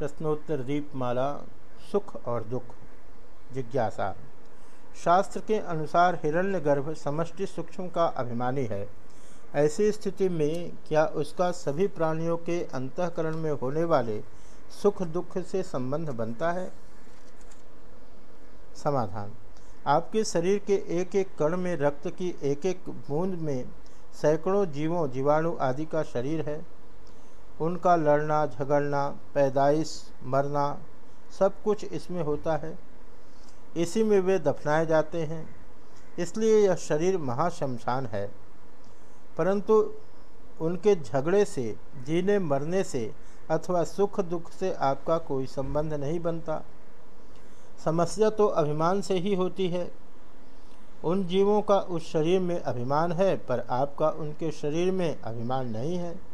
प्रश्नोत्तर, दीपमाला, सुख और दुख, जिज्ञासा। शास्त्र के अनुसार हिरण्यगर्भ समष्टि सूक्ष्म का अभिमानी है। ऐसी स्थिति में क्या उसका सभी प्राणियों के अंतकरण में होने वाले सुख दुख से संबंध बनता है? समाधान। आपके शरीर के एक एक कण में रक्त की एक एक बूंद में सैकड़ों जीवों, जीवाणु आदि का शरीर है। उनका लड़ना, झगड़ना, पैदाइश, मरना, सब कुछ इसमें होता है। इसी में वे दफनाए जाते हैं। इसलिए यह शरीर महाशमशान है। परंतु उनके झगड़े से, जीने मरने से अथवा सुख दुख से आपका कोई संबंध नहीं बनता। समस्या तो अभिमान से ही होती है। उन जीवों का उस शरीर में अभिमान है, पर आपका उनके शरीर में अभिमान नहीं है।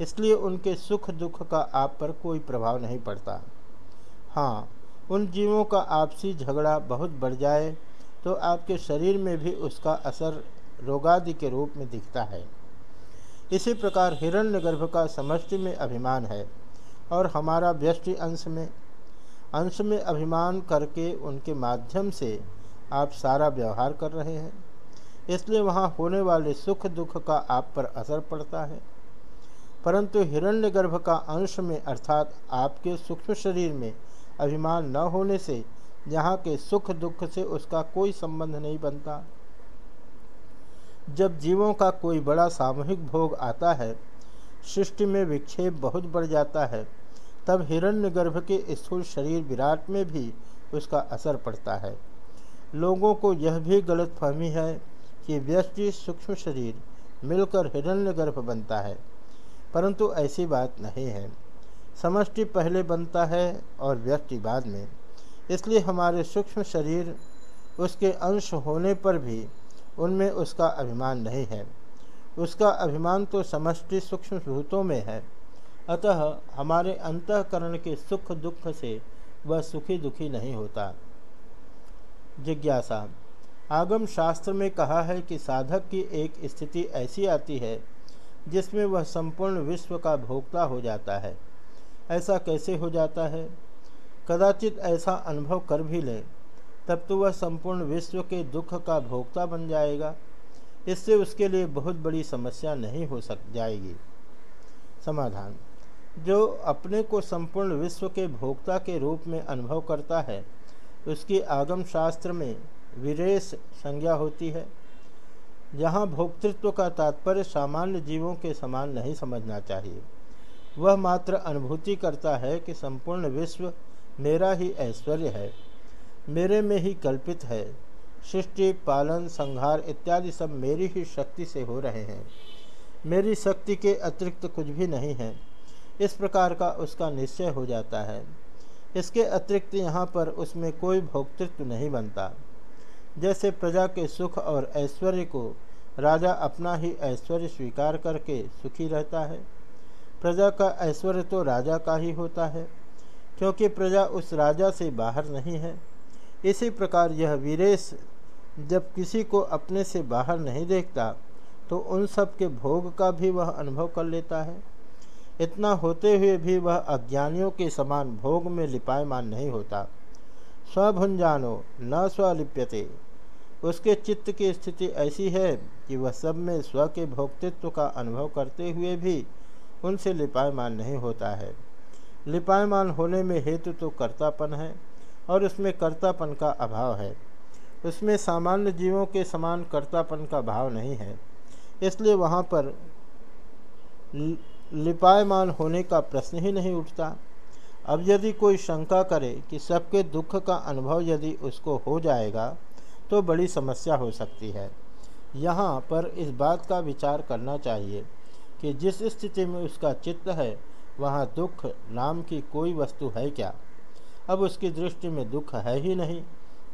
इसलिए उनके सुख दुख का आप पर कोई प्रभाव नहीं पड़ता। हाँ उन जीवों का आपसी झगड़ा बहुत बढ़ जाए तो आपके शरीर में भी उसका असर रोगादि के रूप में दिखता है। इसी प्रकार हिरण्यगर्भ का समष्टि में अभिमान है, और हमारा व्यष्टि अंश में अंश में अभिमान करके उनके माध्यम से आप सारा व्यवहार कर रहे हैं। इसलिए वहाँ होने वाले सुख दुख का आप पर असर पड़ता है। परंतु हिरण्यगर्भ का अंश में अर्थात आपके सूक्ष्म शरीर में अभिमान न होने से यहाँ के सुख दुख से उसका कोई संबंध नहीं बनता। जब जीवों का कोई बड़ा सामूहिक भोग आता है, सृष्टि में विक्षेप बहुत बढ़ जाता है, तब हिरण्यगर्भ के स्थूल शरीर विराट में भी उसका असर पड़ता है। लोगों को यह भी गलत फहमी है कि व्यष्टि सूक्ष्म शरीर मिलकर हिरण्यगर्भ बनता है। परंतु ऐसी बात नहीं है। समष्टि पहले बनता है और व्यक्ति बाद में। इसलिए हमारे सूक्ष्म शरीर उसके अंश होने पर भी उनमें उसका अभिमान नहीं है। उसका अभिमान तो समष्टि सूक्ष्म भूतों में है। अतः हमारे अंतकरण के सुख दुख से वह सुखी दुखी नहीं होता। जिज्ञासा, आगम शास्त्र में कहा है कि साधक की एक स्थिति ऐसी आती है जिसमें वह संपूर्ण विश्व का भोक्ता हो जाता है। ऐसा कैसे हो जाता है? कदाचित ऐसा अनुभव कर भी ले, तब तो वह संपूर्ण विश्व के दुख का भोक्ता बन जाएगा। इससे उसके लिए बहुत बड़ी समस्या नहीं हो सक, जाएगी। समाधान। जो अपने को संपूर्ण विश्व के भोक्ता के रूप में अनुभव करता है, उसकी आगम शास्त्र में विरेश संज्ञा होती है। यहाँ भोक्तृत्व का तात्पर्य सामान्य जीवों के समान नहीं समझना चाहिए। वह मात्र अनुभूति करता है कि संपूर्ण विश्व मेरा ही ऐश्वर्य है, मेरे में ही कल्पित है। सृष्टि, पालन, संहार इत्यादि सब मेरी ही शक्ति से हो रहे हैं। मेरी शक्ति के अतिरिक्त कुछ भी नहीं है। इस प्रकार का उसका निश्चय हो जाता है। इसके अतिरिक्त यहाँ पर उसमें कोई भोक्तृत्व नहीं बनता। जैसे प्रजा के सुख और ऐश्वर्य को राजा अपना ही ऐश्वर्य स्वीकार करके सुखी रहता है। प्रजा का ऐश्वर्य तो राजा का ही होता है, क्योंकि प्रजा उस राजा से बाहर नहीं है। इसी प्रकार यह वीरेश जब किसी को अपने से बाहर नहीं देखता तो उन सब के भोग का भी वह अनुभव कर लेता है। इतना होते हुए भी वह अज्ञानियों के समान भोग में लिपायमान नहीं होता। स्वभुंजानो न स्वलिप्यते उसके चित्त की स्थिति ऐसी है कि वह सब में स्व के भोक्तित्व का अनुभव करते हुए भी उनसे लिपायमान नहीं होता है। लिपायमान होने में हेतु तो कर्तापन है और उसमें कर्तापन का अभाव है। उसमें सामान्य जीवों के समान कर्तापन का भाव नहीं है। इसलिए वहाँ पर लिपायमान होने का प्रश्न ही नहीं उठता। अब यदि कोई शंका करे कि सबके दुख का अनुभव यदि उसको हो जाएगा तो बड़ी समस्या हो सकती है। यहाँ पर इस बात का विचार करना चाहिए कि जिस स्थिति में उसका चित्त है, वहाँ दुख नाम की कोई वस्तु है क्या? अब उसकी दृष्टि में दुख है ही नहीं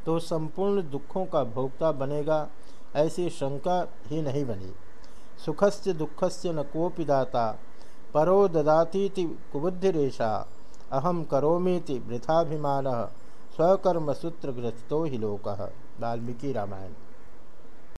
तो संपूर्ण दुखों का भोक्ता बनेगा, ऐसी शंका ही नहीं बनी। सुखस्य दुखस्य न कोपि दाता, परो ददातीति कुबुद्धिरेशा अहम करोमीति वृथाभिमान स्वकर्म सूत्रग्रस्तो ही लोक। वाल्मीकि रामायण।